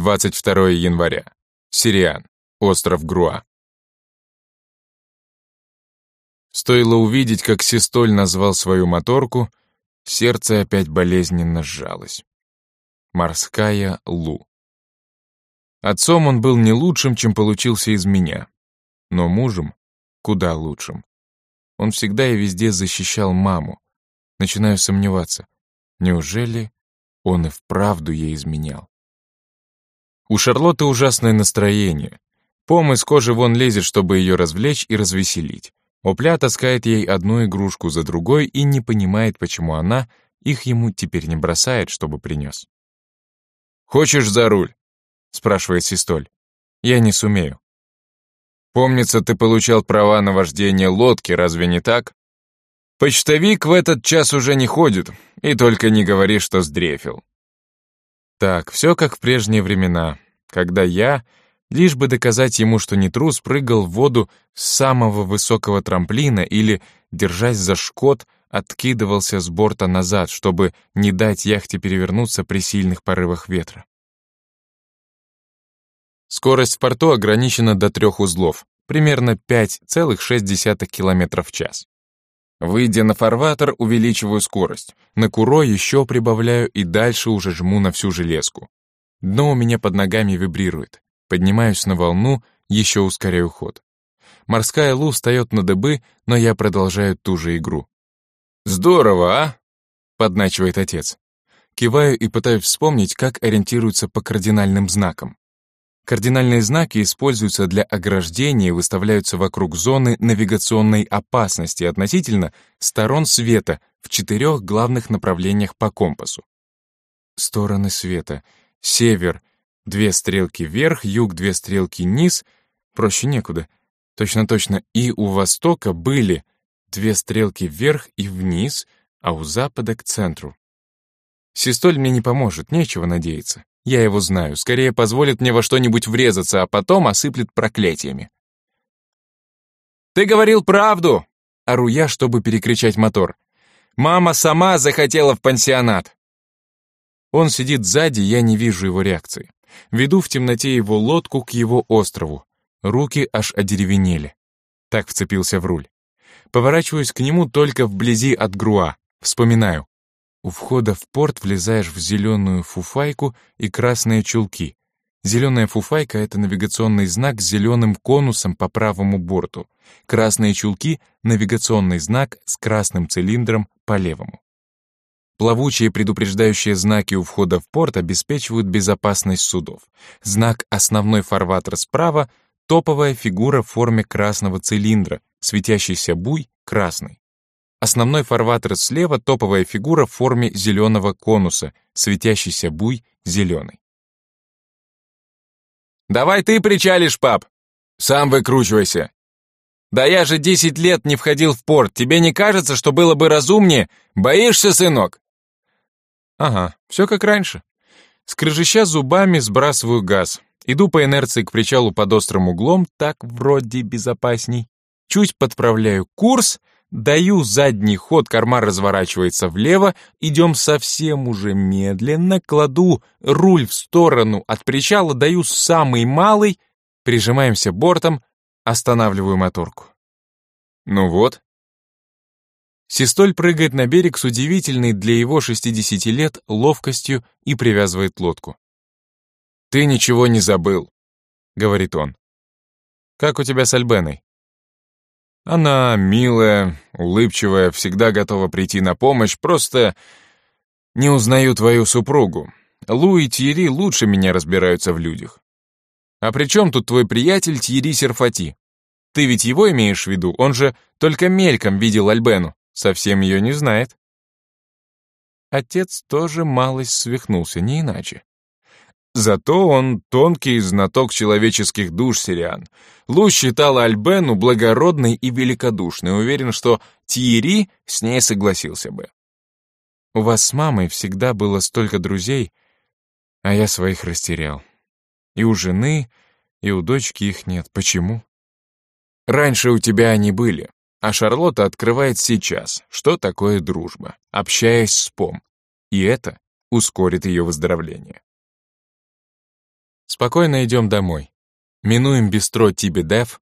22 января. Сириан. Остров Груа. Стоило увидеть, как Систоль назвал свою моторку, сердце опять болезненно сжалось. Морская Лу. Отцом он был не лучшим, чем получился из меня, но мужем куда лучшим. Он всегда и везде защищал маму. Начинаю сомневаться, неужели он и вправду ей изменял? У Шарлотты ужасное настроение. Пом из кожи вон лезет, чтобы ее развлечь и развеселить. Опля таскает ей одну игрушку за другой и не понимает, почему она их ему теперь не бросает, чтобы принес. «Хочешь за руль?» — спрашивает Систоль. «Я не сумею». «Помнится, ты получал права на вождение лодки, разве не так?» «Почтовик в этот час уже не ходит, и только не говори, что сдрефил». Так, все как в прежние времена, когда я, лишь бы доказать ему, что не трус, прыгал в воду с самого высокого трамплина или, держась за шкот, откидывался с борта назад, чтобы не дать яхте перевернуться при сильных порывах ветра. Скорость в порту ограничена до трех узлов, примерно 5,6 км в час. Выйдя на фарватер, увеличиваю скорость. На куро еще прибавляю и дальше уже жму на всю железку. Дно у меня под ногами вибрирует. Поднимаюсь на волну, еще ускоряю ход. Морская лу встает на дыбы, но я продолжаю ту же игру. «Здорово, а?» — подначивает отец. Киваю и пытаюсь вспомнить, как ориентируются по кардинальным знакам. Кардинальные знаки используются для ограждения и выставляются вокруг зоны навигационной опасности относительно сторон света в четырех главных направлениях по компасу. Стороны света. Север — две стрелки вверх, юг — две стрелки низ. Проще некуда. Точно-точно и у востока были две стрелки вверх и вниз, а у запада к центру. Систоль мне не поможет, нечего надеяться. Я его знаю, скорее позволит мне во что-нибудь врезаться, а потом осыплет проклятиями. «Ты говорил правду!» — ору я, чтобы перекричать мотор. «Мама сама захотела в пансионат!» Он сидит сзади, я не вижу его реакции. Веду в темноте его лодку к его острову. Руки аж одеревенели. Так вцепился в руль. Поворачиваюсь к нему только вблизи от Груа. Вспоминаю. У входа в порт влезаешь в зеленую фуфайку и красные чулки. Зеленая фуфайка — это навигационный знак с зеленым конусом по правому борту. Красные чулки — навигационный знак с красным цилиндром по левому. Плавучие предупреждающие знаки у входа в порт обеспечивают безопасность судов. Знак «Основной фарватер» справа — топовая фигура в форме красного цилиндра, светящийся буй — красный. Основной фарватер слева — топовая фигура в форме зеленого конуса, светящийся буй зеленый. «Давай ты причалишь, пап! Сам выкручивайся!» «Да я же десять лет не входил в порт, тебе не кажется, что было бы разумнее? Боишься, сынок?» Ага, все как раньше. Скрежеща зубами, сбрасываю газ. Иду по инерции к причалу под острым углом, так вроде безопасней. Чуть подправляю курс — Даю задний ход, корма разворачивается влево, идем совсем уже медленно, кладу руль в сторону от причала, даю самый малый, прижимаемся бортом, останавливаю моторку. Ну вот. Систоль прыгает на берег с удивительной для его 60 лет ловкостью и привязывает лодку. «Ты ничего не забыл», — говорит он. «Как у тебя с Альбеной?» Она милая, улыбчивая, всегда готова прийти на помощь, просто не узнаю твою супругу. Лу и Тьерри лучше меня разбираются в людях. А при чем тут твой приятель Тьерри Серфати? Ты ведь его имеешь в виду? Он же только мельком видел Альбену, совсем ее не знает. Отец тоже малость свихнулся, не иначе. Зато он тонкий знаток человеческих душ, Сириан. Лу считала Альбену благородной и великодушной, уверен, что Тиери с ней согласился бы. У вас с мамой всегда было столько друзей, а я своих растерял. И у жены, и у дочки их нет. Почему? Раньше у тебя они были, а Шарлотта открывает сейчас, что такое дружба, общаясь с Пом. И это ускорит ее выздоровление. Спокойно идем домой. Минуем бистро Тиби Дев.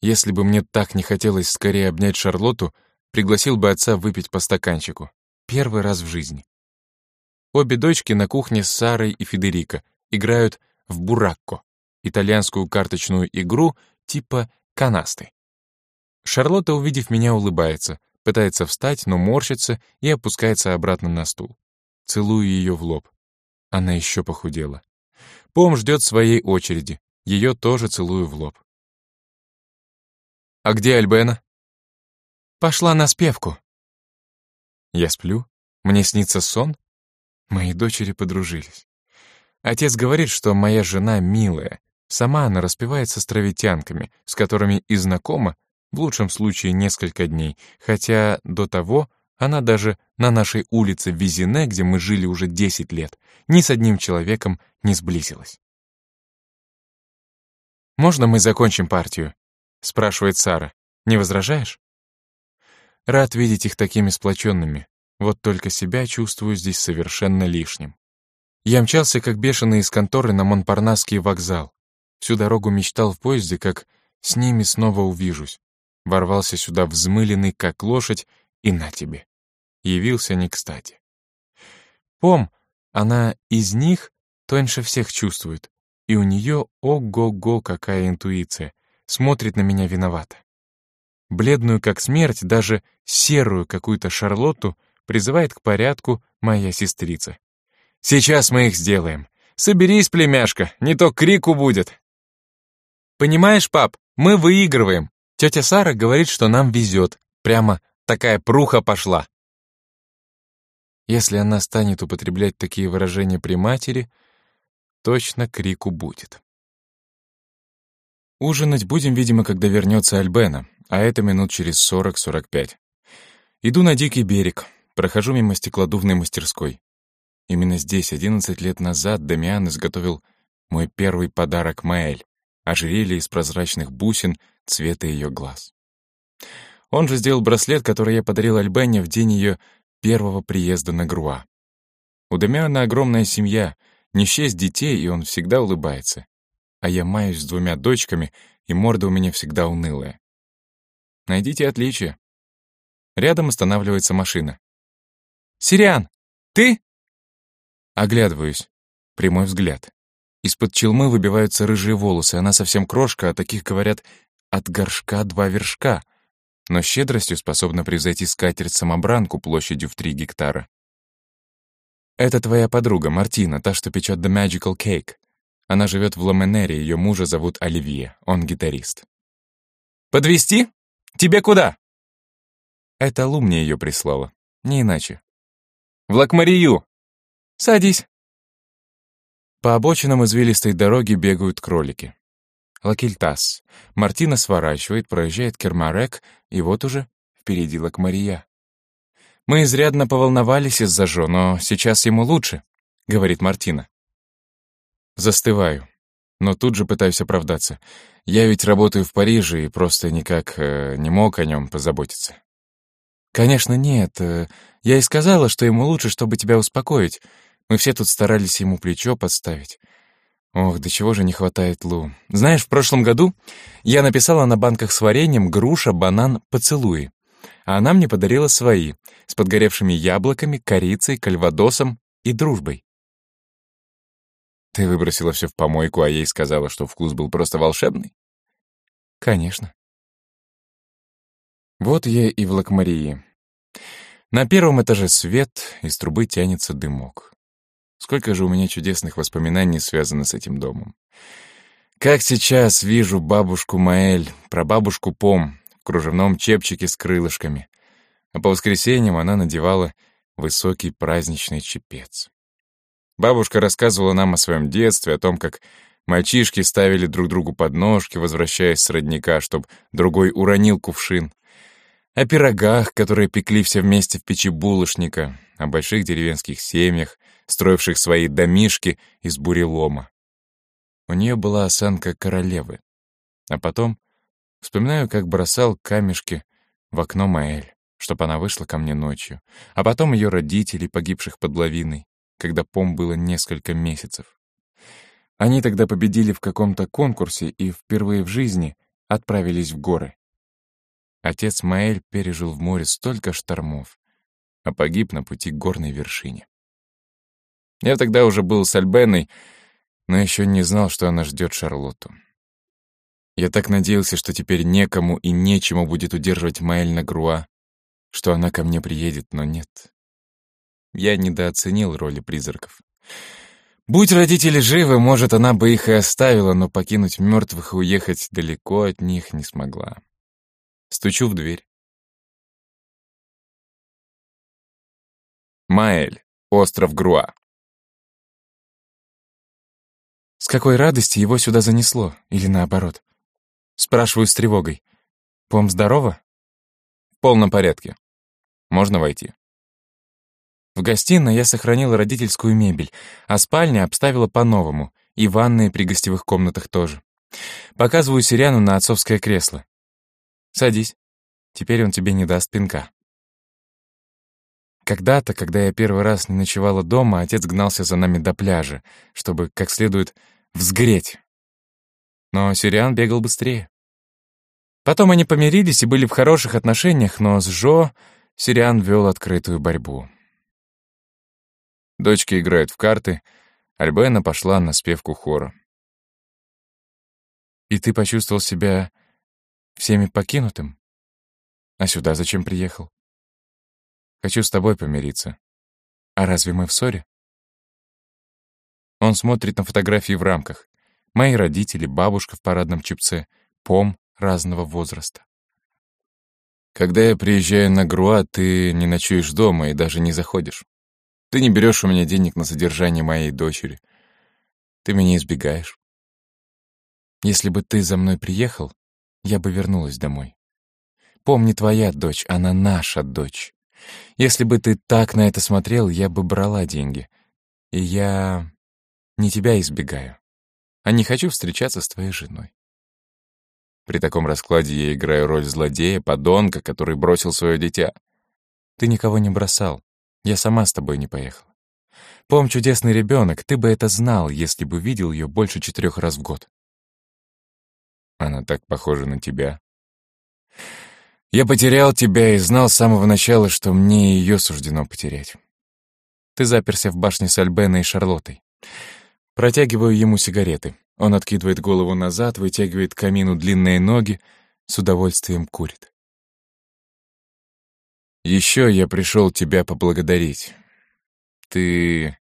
Если бы мне так не хотелось скорее обнять Шарлотту, пригласил бы отца выпить по стаканчику. Первый раз в жизни. Обе дочки на кухне с Сарой и Федерико играют в буракко, итальянскую карточную игру типа канасты. Шарлотта, увидев меня, улыбается, пытается встать, но морщится и опускается обратно на стул. Целую ее в лоб. Она еще похудела. Пом ждет своей очереди. Ее тоже целую в лоб. «А где Альбена?» «Пошла на спевку». Я сплю? Мне снится сон? Мои дочери подружились. Отец говорит, что моя жена милая. Сама она распевает с островитянками, с которыми и знакома, в лучшем случае несколько дней, хотя до того она даже на нашей улице Визине, где мы жили уже 10 лет, ни с одним человеком не сблизилась. «Можно мы закончим партию?» — спрашивает Сара. «Не возражаешь?» Рад видеть их такими сплоченными. Вот только себя чувствую здесь совершенно лишним. Я мчался как бешеный из конторы на Монпарнасский вокзал. Всю дорогу мечтал в поезде, как с ними снова увижусь. Ворвался сюда взмыленный, как лошадь, и на тебе явился не кстати. Пом, она из них тоньше всех чувствует, и у нее ого-го какая интуиция, смотрит на меня виновато. Бледную как смерть, даже серую какую-то Шарлотту призывает к порядку моя сестрица. «Сейчас мы их сделаем. Соберись, племяшка, не то крику будет». «Понимаешь, пап, мы выигрываем. Тетя Сара говорит, что нам везет. Прямо такая пруха пошла. Если она станет употреблять такие выражения при матери, точно крику будет. Ужинать будем, видимо, когда вернется Альбена, а это минут через 40-45. Иду на дикий берег, прохожу мимо стеклодувной мастерской. Именно здесь, 11 лет назад, Дамиан изготовил мой первый подарок Маэль — ожерелье из прозрачных бусин цвета ее глаз. Он же сделал браслет, который я подарил Альбене в день ее первого приезда на Груа. У Дамиана огромная семья, не счесть детей, и он всегда улыбается. А я маюсь с двумя дочками, и морда у меня всегда унылая. Найдите отличия. Рядом останавливается машина. «Сириан, ты?» Оглядываюсь. Прямой взгляд. Из-под челмы выбиваются рыжие волосы, она совсем крошка, а таких, говорят, от горшка два вершка но щедростью способна превзойти скатерть-самобранку площадью в три гектара. Это твоя подруга, Мартина, та, что печет The Magical Cake. Она живет в Ламенере, ее мужа зовут Оливье, он гитарист. Подвести? Тебе куда? Это Лу мне ее прислала, не иначе. В Лакмарию. Садись. По обочинам извилистой дороги бегают кролики. Лакильтас. Мартина сворачивает, проезжает Кермарек, и вот уже впереди Лакмария. «Мы изрядно поволновались из-за Жо, но сейчас ему лучше», — говорит Мартина. Застываю, но тут же пытаюсь оправдаться. Я ведь работаю в Париже и просто никак э, не мог о нем позаботиться. «Конечно, нет. Э, я и сказала, что ему лучше, чтобы тебя успокоить. Мы все тут старались ему плечо подставить. Ох, до чего же не хватает Лу. Знаешь, в прошлом году я написала на банках с вареньем груша, банан, поцелуи. А она мне подарила свои, с подгоревшими яблоками, корицей, кальвадосом и дружбой. Ты выбросила все в помойку, а ей сказала, что вкус был просто волшебный? Конечно. Вот я и в Лакмарии. На первом этаже свет, из трубы тянется дымок. Сколько же у меня чудесных воспоминаний связано с этим домом. Как сейчас вижу бабушку Маэль, прабабушку Пом в кружевном чепчике с крылышками, а по воскресеньям она надевала высокий праздничный чепец. Бабушка рассказывала нам о своем детстве, о том, как мальчишки ставили друг другу подножки, возвращаясь с родника, чтобы другой уронил кувшин, о пирогах, которые пекли все вместе в печи булочника, о больших деревенских семьях, строивших свои домишки из бурелома. У нее была осанка королевы. А потом вспоминаю, как бросал камешки в окно Маэль, чтобы она вышла ко мне ночью. А потом ее родителей, погибших под лавиной, когда Пом было несколько месяцев. Они тогда победили в каком-то конкурсе и впервые в жизни отправились в горы. Отец Маэль пережил в море столько штормов, а погиб на пути к горной вершине. Я тогда уже был с Альбеной, но еще не знал, что она ждет Шарлотту. Я так надеялся, что теперь некому и нечему будет удерживать Маэль на Груа, что она ко мне приедет, но нет. Я недооценил роли призраков. Будь родители живы, может, она бы их и оставила, но покинуть мертвых и уехать далеко от них не смогла. Стучу в дверь. Маэль, остров Груа. С какой радости его сюда занесло, или наоборот? Спрашиваю с тревогой. Пом здорово? В полном порядке. Можно войти. В гостиной я сохранила родительскую мебель, а спальня обставила по-новому, и ванные при гостевых комнатах тоже. Показываю Сириану на отцовское кресло. «Садись. Теперь он тебе не даст пинка». Когда-то, когда я первый раз не ночевала дома, отец гнался за нами до пляжа, чтобы как следует взгреть. Но Сириан бегал быстрее. Потом они помирились и были в хороших отношениях, но с Жо Сириан вел открытую борьбу. Дочки играют в карты. Альбена пошла на спевку хора. «И ты почувствовал себя всеми покинутым? А сюда зачем приехал? Хочу с тобой помириться. А разве мы в ссоре?» Он смотрит на фотографии в рамках. Мои родители, бабушка в парадном чипце, пом разного возраста. Когда я приезжаю на Груа, ты не ночуешь дома и даже не заходишь. Ты не берешь у меня денег на содержание моей дочери. Ты меня избегаешь. Если бы ты за мной приехал, я бы вернулась домой. Помни, твоя дочь, она наша дочь. Если бы ты так на это смотрел, я бы брала деньги. И я не тебя избегаю, а не хочу встречаться с твоей женой. При таком раскладе я играю роль злодея, подонка, который бросил свое дитя. Ты никого не бросал. Я сама с тобой не поехала. Пом чудесный ребенок, ты бы это знал, если бы видел ее больше четырех раз в год. Она так похожа на тебя. Я потерял тебя и знал с самого начала, что мне ее суждено потерять. Ты заперся в башне с Альбеной и Шарлоттой. Протягиваю ему сигареты. Он откидывает голову назад, вытягивает к камину длинные ноги, с удовольствием курит. Еще я пришел тебя поблагодарить. Ты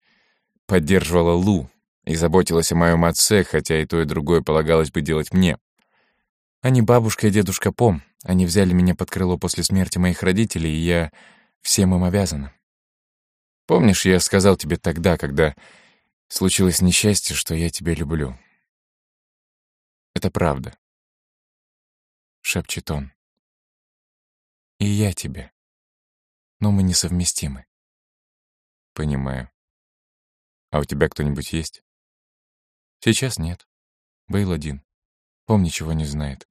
поддерживала Лу и заботилась о моем отце, хотя и то, и другое полагалось бы делать мне. Они бабушка и дедушка Пом. Они взяли меня под крыло после смерти моих родителей, и я всем им обязана. Помнишь, я сказал тебе тогда, когда случилось несчастье, что я тебя люблю? Это правда. Шепчет он. И я тебе но мы несовместимы. Понимаю. А у тебя кто-нибудь есть? Сейчас нет. Бейл один. Пом ничего не знает.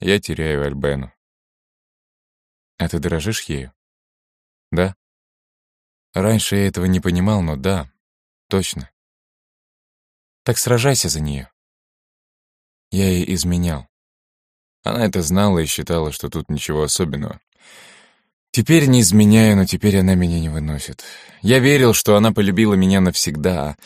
Я теряю Альбену. А ты дорожишь ею? Да. Раньше я этого не понимал, но да, точно. Так сражайся за нее. Я ей изменял. Она это знала и считала, что тут ничего особенного. Теперь не изменяю, но теперь она меня не выносит. Я верил, что она полюбила меня навсегда.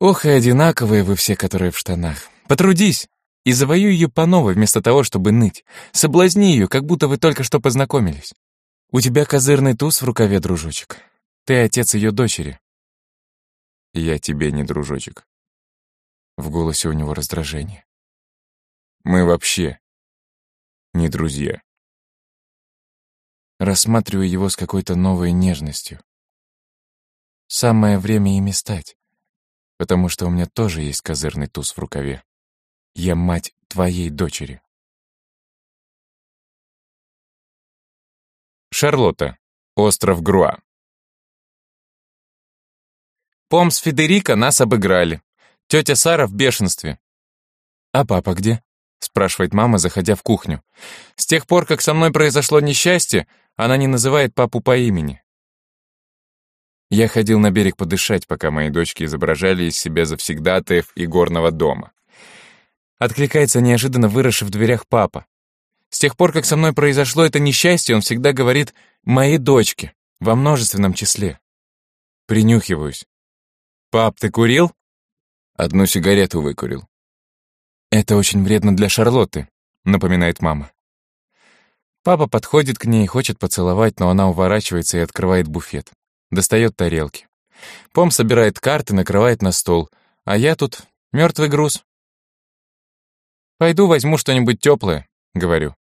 Ох, и одинаковые вы все, которые в штанах. Потрудись и завоюй ее по новой, вместо того, чтобы ныть. Соблазни ее, как будто вы только что познакомились. У тебя козырный туз в рукаве, дружочек. Ты отец ее дочери. Я тебе не дружочек. В голосе у него раздражение. Мы вообще не друзья рассматриваю его с какой-то новой нежностью. Самое время ими стать, потому что у меня тоже есть козырный туз в рукаве. Я мать твоей дочери. Шарлотта, остров Груа. Пом с Федерико нас обыграли. Тетя Сара в бешенстве. А папа где? спрашивает мама, заходя в кухню. С тех пор, как со мной произошло несчастье, она не называет папу по имени. Я ходил на берег подышать, пока мои дочки изображали из себя завсегдатаев и горного дома. Откликается неожиданно выросший в дверях папа. С тех пор, как со мной произошло это несчастье, он всегда говорит «мои дочки» во множественном числе. Принюхиваюсь. «Пап, ты курил?» Одну сигарету выкурил. «Это очень вредно для Шарлотты», — напоминает мама. Папа подходит к ней и хочет поцеловать, но она уворачивается и открывает буфет. Достает тарелки. Пом собирает карты, накрывает на стол, а я тут мертвый груз. «Пойду возьму что-нибудь теплое», — говорю.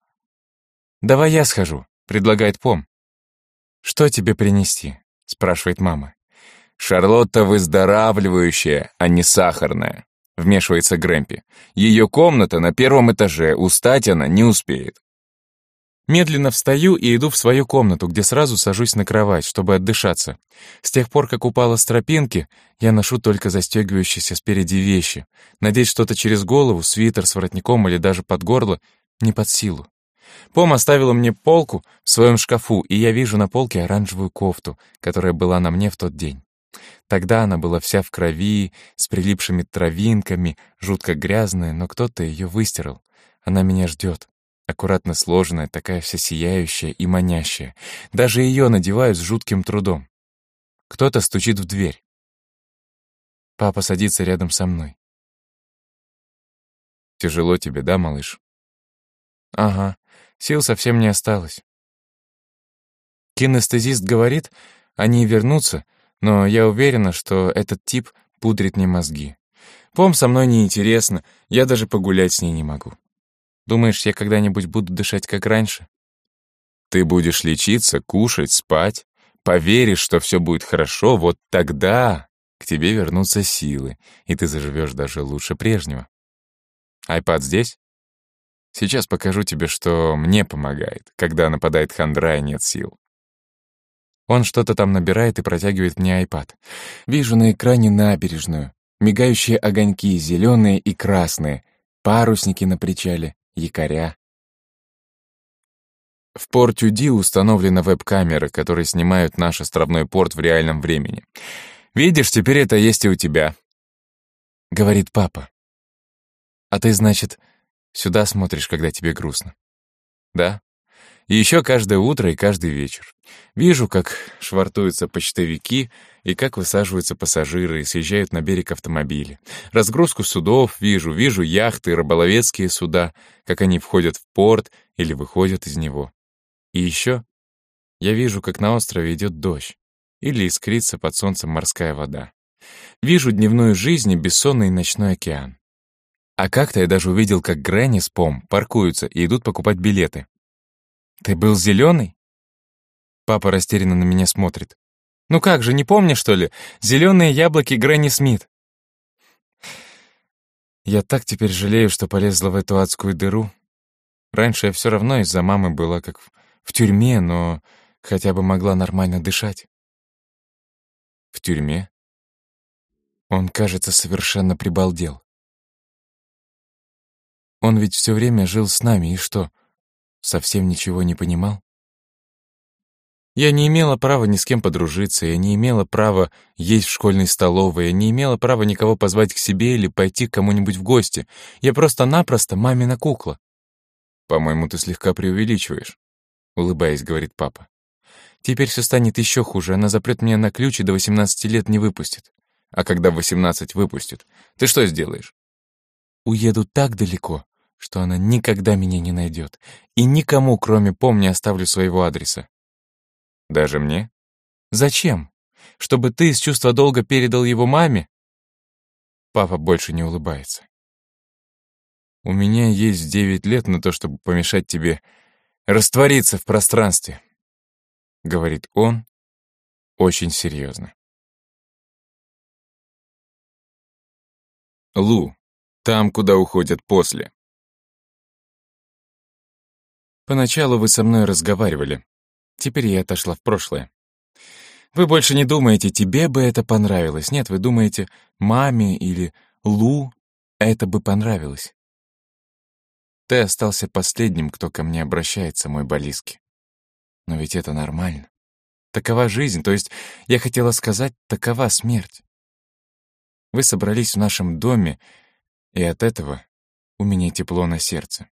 «Давай я схожу», — предлагает Пом. «Что тебе принести?» — спрашивает мама. «Шарлотта выздоравливающая, а не сахарная», — вмешивается Грэмпи. «Ее комната на первом этаже, устать она не успеет». Медленно встаю и иду в свою комнату, где сразу сажусь на кровать, чтобы отдышаться. С тех пор, как упала с тропинки, я ношу только застегивающиеся спереди вещи. Надеть что-то через голову, свитер с воротником или даже под горло — не под силу. Пом оставила мне полку в своем шкафу, и я вижу на полке оранжевую кофту, которая была на мне в тот день. Тогда она была вся в крови, с прилипшими травинками, жутко грязная, но кто-то ее выстирал. Она меня ждет. Аккуратно сложенная, такая вся сияющая и манящая. Даже ее надевают с жутким трудом. Кто-то стучит в дверь. Папа садится рядом со мной. «Тяжело тебе, да, малыш?» «Ага. Сил совсем не осталось. Кинестезист говорит, они вернутся, но я уверена, что этот тип пудрит мне мозги. Пом со мной неинтересно, я даже погулять с ней не могу. Думаешь, я когда-нибудь буду дышать как раньше? Ты будешь лечиться, кушать, спать, поверишь, что все будет хорошо, вот тогда к тебе вернутся силы, и ты заживешь даже лучше прежнего. Айпад здесь? Сейчас покажу тебе, что мне помогает, когда нападает хандра и нет сил. Он что-то там набирает и протягивает мне айпад. Вижу на экране набережную. Мигающие огоньки, зеленые и красные. Парусники на причале, якоря. В порт Юди установлена веб-камера, которые снимают наш островной порт в реальном времени. «Видишь, теперь это есть и у тебя», — говорит папа. «А ты, значит, Сюда смотришь, когда тебе грустно. Да? И еще каждое утро и каждый вечер. Вижу, как швартуются почтовики и как высаживаются пассажиры и съезжают на берег автомобили. Разгрузку судов вижу, вижу яхты, рыболовецкие суда, как они входят в порт или выходят из него. И еще я вижу, как на острове идет дождь или искрится под солнцем морская вода. Вижу дневную жизнь и бессонный ночной океан. А как-то я даже увидел, как Грэнни с Пом паркуются и идут покупать билеты. «Ты был зеленый? Папа растерянно на меня смотрит. «Ну как же, не помнишь, что ли? Зеленые яблоки Грэнни Смит!» Я так теперь жалею, что полезла в эту адскую дыру. Раньше я все равно из-за мамы была как в тюрьме, но хотя бы могла нормально дышать. В тюрьме? Он, кажется, совершенно прибалдел. Он ведь все время жил с нами, и что, совсем ничего не понимал? Я не имела права ни с кем подружиться, я не имела права есть в школьной столовой, я не имела права никого позвать к себе или пойти к кому-нибудь в гости. Я просто-напросто мамина кукла. «По-моему, ты слегка преувеличиваешь», — улыбаясь, говорит папа. «Теперь все станет еще хуже, она запрет меня на ключ и до 18 лет не выпустит. А когда в 18 выпустит, ты что сделаешь?» «Уеду так далеко, что она никогда меня не найдет, и никому, кроме Пом, не оставлю своего адреса. Даже мне? Зачем? Чтобы ты из чувства долга передал его маме? Папа больше не улыбается. У меня есть девять лет на то, чтобы помешать тебе раствориться в пространстве, говорит он очень серьезно. Лу, там, куда уходят после. Поначалу вы со мной разговаривали. Теперь я отошла в прошлое. Вы больше не думаете, тебе бы это понравилось. Нет, вы думаете, маме или Лу это бы понравилось. Ты остался последним, кто ко мне обращается, мой Болиски. Но ведь это нормально. Такова жизнь, то есть, я хотела сказать, такова смерть. Вы собрались в нашем доме, и от этого у меня тепло на сердце.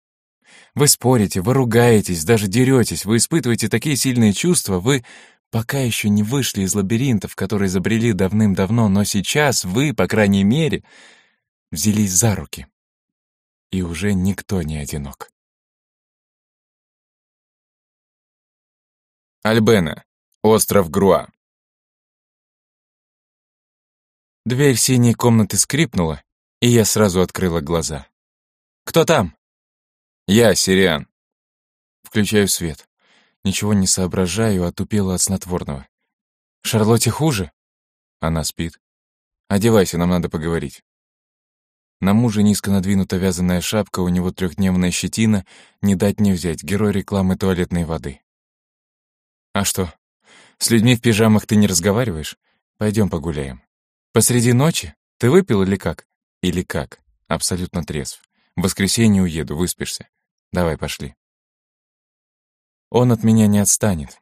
Вы спорите, вы ругаетесь, даже деретесь, вы испытываете такие сильные чувства, вы пока еще не вышли из лабиринтов, которые забрели давным-давно, но сейчас вы, по крайней мере, взялись за руки. И уже никто не одинок. Альбена. Остров Груа. Дверь синей комнаты скрипнула, и я сразу открыла глаза. «Кто там?» «Я, Сириан». Включаю свет. Ничего не соображаю, отупела от снотворного. «Шарлотте хуже?» Она спит. «Одевайся, нам надо поговорить». На мужа низко надвинута вязаная шапка, у него трехдневная щетина, не дать не взять, герой рекламы туалетной воды. «А что, с людьми в пижамах ты не разговариваешь? Пойдем погуляем. Посреди ночи? Ты выпил или как? Или как? Абсолютно трезв. В воскресенье уеду, выспишься. Давай, пошли. Он от меня не отстанет.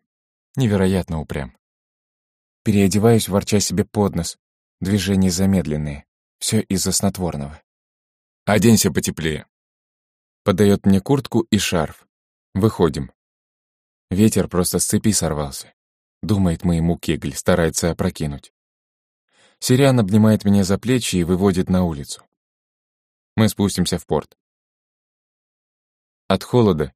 Невероятно упрям. Переодеваюсь, ворча себе под нос. Движения замедленные. Все из-за снотворного. Оденься потеплее. Подает мне куртку и шарф. Выходим. Ветер просто с цепи сорвался. Думает моему кегль, старается опрокинуть. Сириан обнимает меня за плечи и выводит на улицу. Мы спустимся в порт. От холода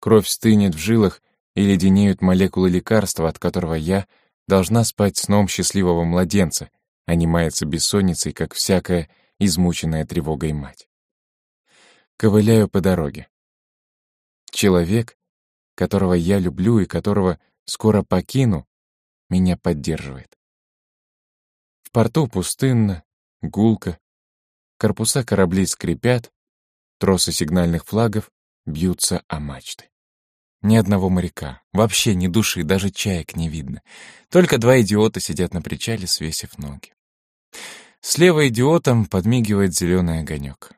кровь стынет в жилах и леденеют молекулы лекарства, от которого я должна спать сном счастливого младенца, а не маяться бессонницей, как всякая измученная тревогой мать. Ковыляю по дороге. Человек, которого я люблю и которого скоро покину, меня поддерживает. В порту пустынно, гулко, корпуса кораблей скрипят, тросы сигнальных флагов бьются о мачты. Ни одного моряка, вообще ни души, даже чаек не видно. Только два идиота сидят на причале, свесив ноги. Слева идиотом подмигивает зеленый огонек.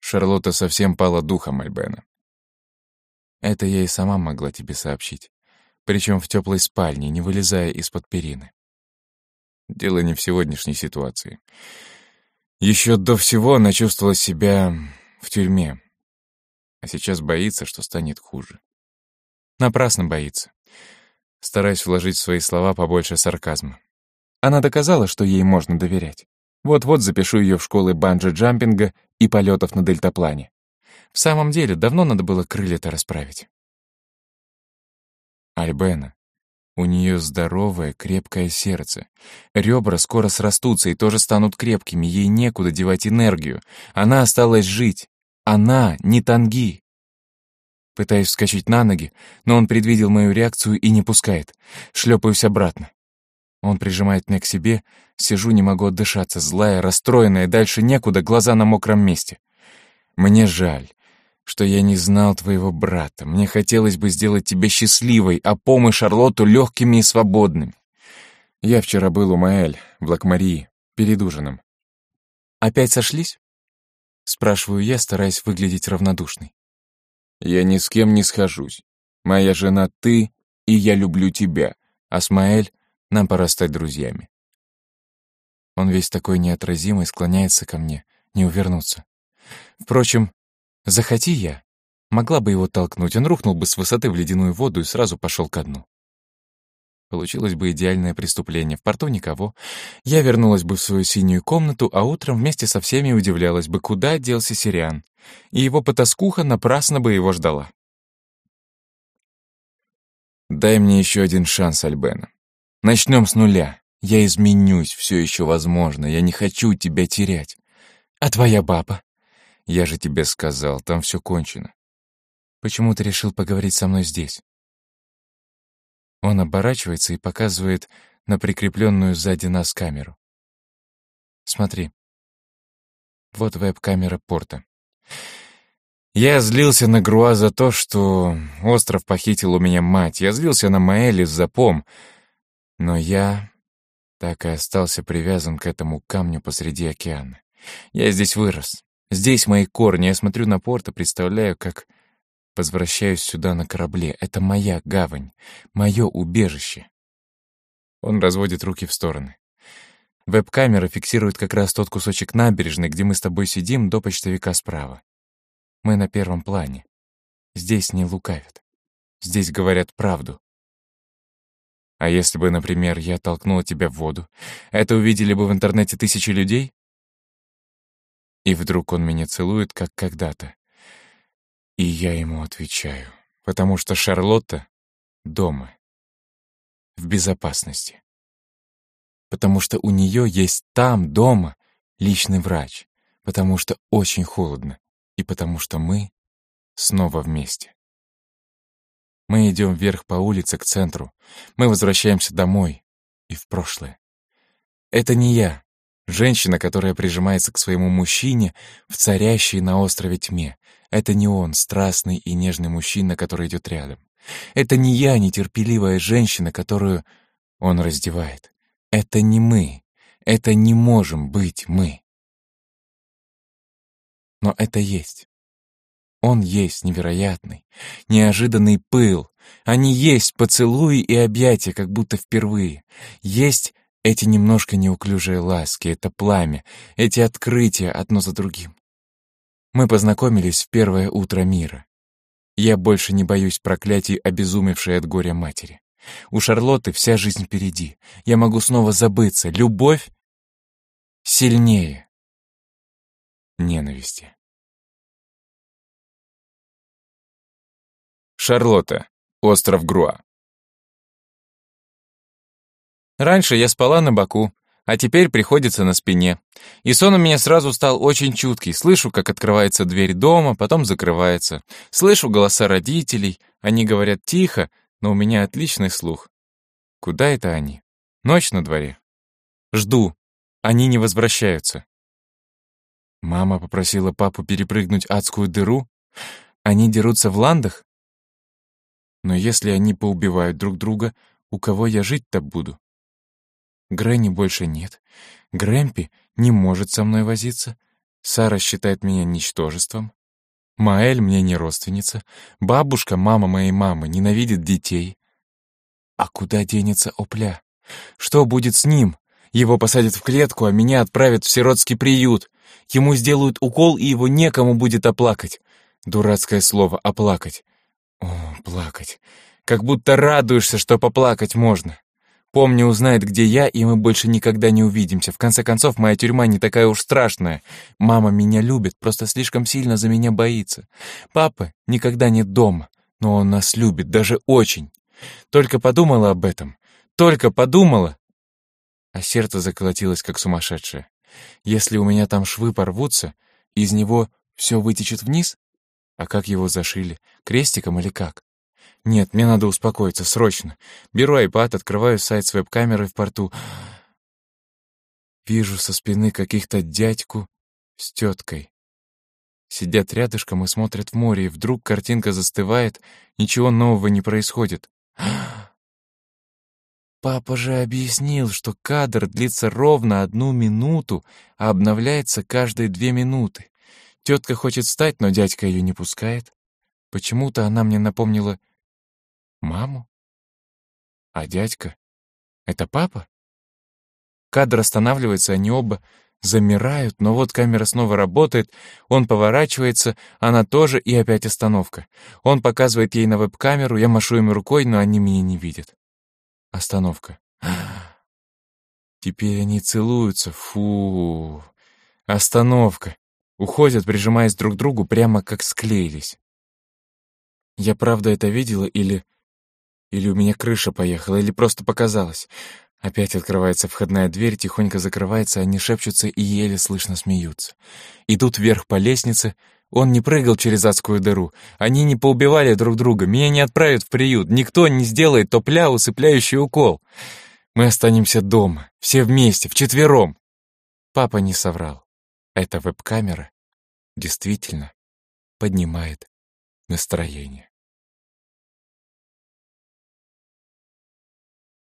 Шарлотта совсем пала духом Альбена. Это я и сама могла тебе сообщить. Причем в теплой спальне, не вылезая из-под перины. Дело не в сегодняшней ситуации. Еще до всего она чувствовала себя в тюрьме. А сейчас боится, что станет хуже. Напрасно боится. Стараясь вложить в свои слова побольше сарказма. Она доказала, что ей можно доверять. Вот-вот запишу ее в школы банджи-джампинга и полетов на дельтаплане. В самом деле, давно надо было крылья-то расправить. Альбена. У нее здоровое, крепкое сердце. Ребра скоро срастутся и тоже станут крепкими, ей некуда девать энергию. Она осталась жить. Она не танги. Пытаюсь вскочить на ноги, но он предвидел мою реакцию и не пускает. Шлепаюсь обратно. Он прижимает меня к себе, сижу, не могу отдышаться, злая, расстроенная, дальше некуда, глаза на мокром месте. Мне жаль что я не знал твоего брата. Мне хотелось бы сделать тебя счастливой, а Пом и Шарлотту легкими и свободными. Я вчера был у Маэль, в Лакмарии, перед ужином. Опять сошлись? Спрашиваю я, стараясь выглядеть равнодушной. Я ни с кем не схожусь. Моя жена ты, и я люблю тебя, а с Маэль нам пора стать друзьями. Он весь такой неотразимый, склоняется ко мне, не увернуться. Впрочем, Захоти я, могла бы его толкнуть, он рухнул бы с высоты в ледяную воду и сразу пошел ко дну. Получилось бы идеальное преступление. В порту никого. Я вернулась бы в свою синюю комнату, а утром вместе со всеми удивлялась бы, куда делся Сириан. И его потаскуха напрасно бы его ждала. Дай мне еще один шанс, Альбена. Начнем с нуля. Я изменюсь, все еще возможно. Я не хочу тебя терять. А твоя баба? Я же тебе сказал, там все кончено. Почему ты решил поговорить со мной здесь? Он оборачивается и показывает на прикрепленную сзади нас камеру. Смотри. Вот веб-камера порта. Я злился на Груа за то, что остров похитил у меня мать. Я злился на Маэли за пом. Но я так и остался привязан к этому камню посреди океана. Я здесь вырос. Здесь мои корни. Я смотрю на порт и представляю, как Возвращаюсь сюда на корабле. Это моя гавань, мое убежище. Он разводит руки в стороны. Веб-камера фиксирует как раз тот кусочек набережной, где мы с тобой сидим, до почтовика справа. Мы на первом плане. Здесь не лукавят. Здесь говорят правду. А если бы, например, я толкнула тебя в воду, это увидели бы в интернете тысячи людей? И вдруг он меня целует, как когда-то. И я ему отвечаю, потому что Шарлотта дома, в безопасности. Потому что у нее есть там, дома, личный врач, потому что очень холодно, и потому что мы снова вместе. Мы идем вверх по улице к центру. Мы возвращаемся домой и в прошлое. Это не я, женщина, которая прижимается к своему мужчине в царящей на острове тьме. Это не он, страстный и нежный мужчина, который идет рядом. Это не я, нетерпеливая женщина, которую он раздевает. Это не мы. Это не можем быть мы. Но это есть. Он есть невероятный, неожиданный пыл. Они есть поцелуи и объятия, как будто впервые. Есть эти немножко неуклюжие ласки, это пламя, эти открытия одно за другим. Мы познакомились в первое утро мира. Я больше не боюсь проклятий, обезумевшей от горя матери. У Шарлотты вся жизнь впереди. Я могу снова забыться. Любовь сильнее ненависти. Шарлотта. Остров Груа. Раньше я спала на боку, а теперь приходится на спине. И сон у меня сразу стал очень чуткий. Слышу, как открывается дверь дома, потом закрывается. Слышу голоса родителей. Они говорят тихо, но у меня отличный слух. Куда это они? Ночь на дворе. Жду. Они не возвращаются. Мама попросила папу перепрыгнуть адскую дыру. Они дерутся в ландах? Но если они поубивают друг друга, у кого я жить-то буду? Грэнни больше нет. Грэмпи не может со мной возиться. Сара считает меня ничтожеством. Маэль мне не родственница. Бабушка, мама моей мамы, ненавидит детей. А куда денется Опля? Что будет с ним? Его посадят в клетку, а меня отправят в сиротский приют. Ему сделают укол, и его некому будет оплакать. Дурацкое слово «оплакать». О, плакать. Как будто радуешься, что поплакать можно. Помни, узнает, где я, и мы больше никогда не увидимся. В конце концов, моя тюрьма не такая уж страшная. Мама меня любит, просто слишком сильно за меня боится. Папа никогда нет дома, но он нас любит, даже очень. Только подумала об этом. Только подумала. А сердце заколотилось, как сумасшедшее. Если у меня там швы порвутся, из него все вытечет вниз? А как его зашили? Крестиком или как? Нет, мне надо успокоиться, срочно. Беру айпад, открываю сайт с веб-камерой в порту. Вижу со спины каких-то дядьку с теткой. Сидят рядышком и смотрят в море, и вдруг картинка застывает, ничего нового не происходит. Папа же объяснил, что кадр длится ровно одну минуту, а обновляется каждые две минуты. Тетка хочет встать, но дядька ее не пускает. Почему-то она мне напомнила маму. А дядька — это папа? Кадр останавливается, они оба замирают, но вот камера снова работает, он поворачивается, она тоже, и опять остановка. Он показывает ей на веб-камеру, я машу им рукой, но они меня не видят. Остановка. Теперь они целуются, фу. Остановка. Уходят, прижимаясь друг к другу, прямо как склеились. Я правда это видела или... Или у меня крыша поехала, или просто показалось. Опять открывается входная дверь, тихонько закрывается, они шепчутся и еле слышно смеются. Идут вверх по лестнице. Он не прыгал через адскую дыру. Они не поубивали друг друга. Меня не отправят в приют. Никто не сделает топля, усыпляющий укол. Мы останемся дома, все вместе, вчетвером. Папа не соврал. Эта веб-камера действительно поднимает настроение.